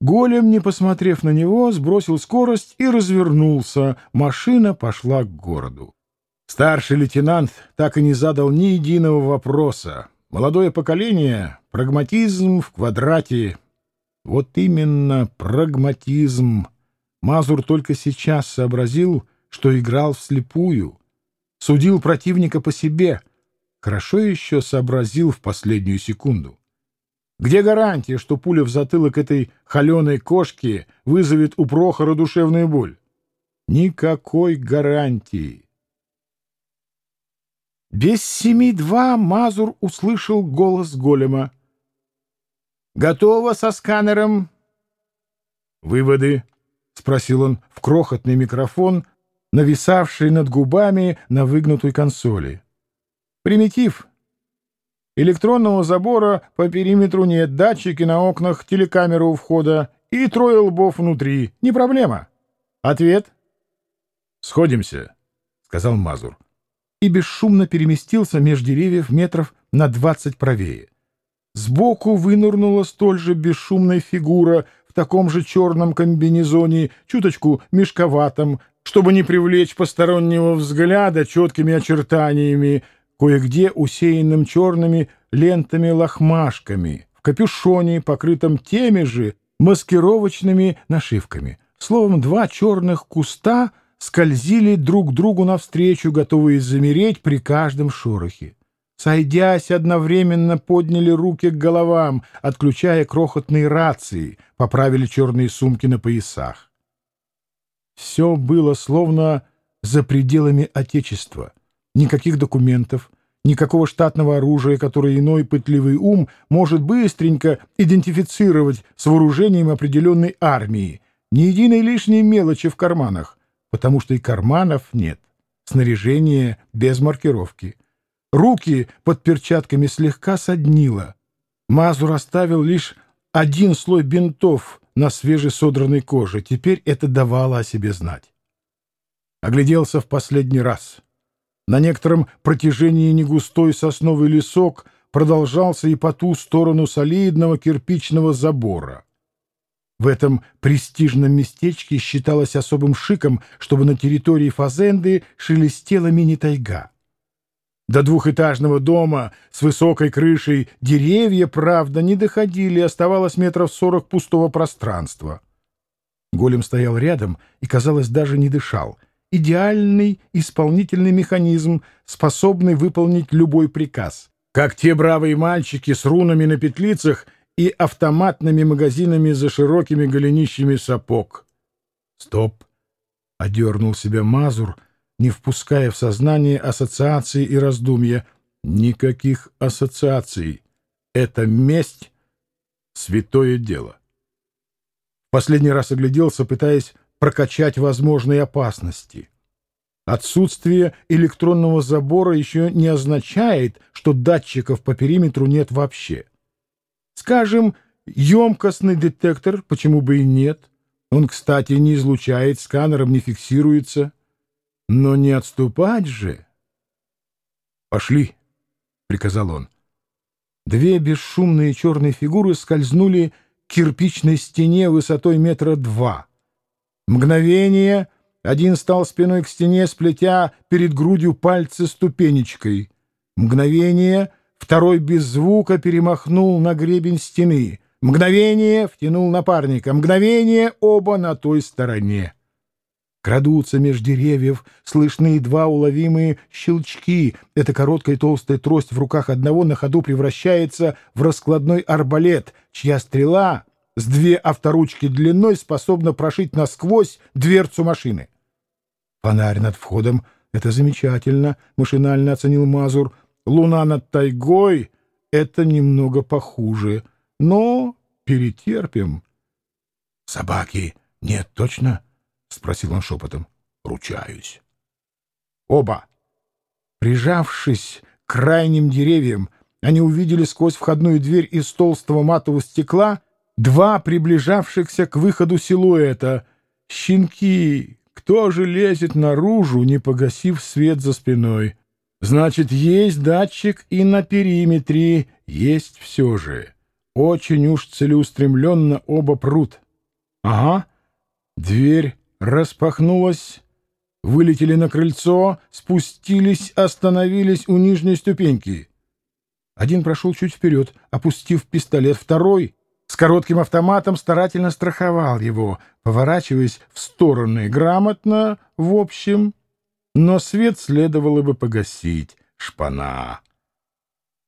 Голем, не посмотрев на него, сбросил скорость и развернулся. Машина пошла к городу. Старший лейтенант так и не задал ни единого вопроса. Молодое поколение — прагматизм в квадрате. Вот именно прагматизм. Мазур только сейчас сообразил, что играл вслепую. Судил противника по себе. Хорошо еще сообразил в последнюю секунду. Где гарантия, что пуля в затылок этой холеной кошки вызовет у Прохора душевную боль? Никакой гарантии. Без семи два Мазур услышал голос голема. «Готово со сканером?» «Выводы?» — спросил он в крохотный микрофон, нависавший над губами на выгнутой консоли. «Примитив. Электронного забора по периметру нет, датчики на окнах, телекамера у входа и трое лбов внутри. Не проблема. Ответ?» «Сходимся», — сказал Мазур и бесшумно переместился меж деревьев метров на двадцать правее. Сбоку вынырнула столь же бесшумная фигура в таком же черном комбинезоне, чуточку мешковатом, чтобы не привлечь постороннего взгляда четкими очертаниями, кое-где усеянным черными лентами-лохмашками, в капюшоне, покрытом теми же маскировочными нашивками. Словом, два черных куста — скользили друг другу навстречу, готовые замереть при каждом шорохе. Сойдясь, одновременно подняли руки к головам, отключая крохотные рации, поправили черные сумки на поясах. Все было словно за пределами Отечества. Никаких документов, никакого штатного оружия, которое иной пытливый ум может быстренько идентифицировать с вооружением определенной армии, ни единой лишней мелочи в карманах потому что и карманов нет, снаряжение без маркировки. Руки под перчатками слегка соднило. Мазур оставил лишь один слой бинтов на свежесодранной коже. Теперь это давало о себе знать. Огляделся в последний раз. На некотором протяжении негустой сосновый лесок продолжался и по ту сторону солидного кирпичного забора. В этом престижном местечке считалось особым шиком, чтобы на территории Фазенды шелестела мини-тайга. До двухэтажного дома с высокой крышей деревья, правда, не доходили, оставалось метров сорок пустого пространства. Голем стоял рядом и, казалось, даже не дышал. Идеальный исполнительный механизм, способный выполнить любой приказ. Как те бравые мальчики с рунами на петлицах — и автоматными магазинами за широкими голенищами сапог. «Стоп!» — одернул себя Мазур, не впуская в сознание ассоциации и раздумья. «Никаких ассоциаций. Это месть — святое дело». Последний раз огляделся, пытаясь прокачать возможные опасности. Отсутствие электронного забора еще не означает, что датчиков по периметру нет вообще. Скажем, емкостный детектор, почему бы и нет. Он, кстати, не излучает, сканером не фиксируется. Но не отступать же. «Пошли», — приказал он. Две бесшумные черные фигуры скользнули к кирпичной стене высотой метра два. Мгновение один стал спиной к стене, сплетя перед грудью пальцы ступенечкой. Мгновение Второй без звука перемахнул на гребень стены. Мгновение втянул напарника. Мгновение оба на той стороне. Крадутся меж деревьев, слышны едва уловимые щелчки. Эта короткая толстая трость в руках одного на ходу превращается в раскладной арбалет, чья стрела с две авторучки длиной способна прошить насквозь дверцу машины. Фонарь над входом — это замечательно, — машинально оценил Мазур — Луна над тайгой — это немного похуже, но перетерпим. — Собаки нет, точно? — спросил он шепотом. — Ручаюсь. Оба. Прижавшись к крайним деревьям, они увидели сквозь входную дверь из толстого матового стекла два приближавшихся к выходу силуэта. Щенки! Кто же лезет наружу, не погасив свет за спиной? Значит, есть датчик и на периметре, есть все же. Очень уж целеустремленно оба прут. Ага. Дверь распахнулась, вылетели на крыльцо, спустились, остановились у нижней ступеньки. Один прошел чуть вперед, опустив пистолет, второй коротким автоматом старательно страховал его, поворачиваясь в стороны грамотно, в общем, но свет следовало бы погасить, шпана.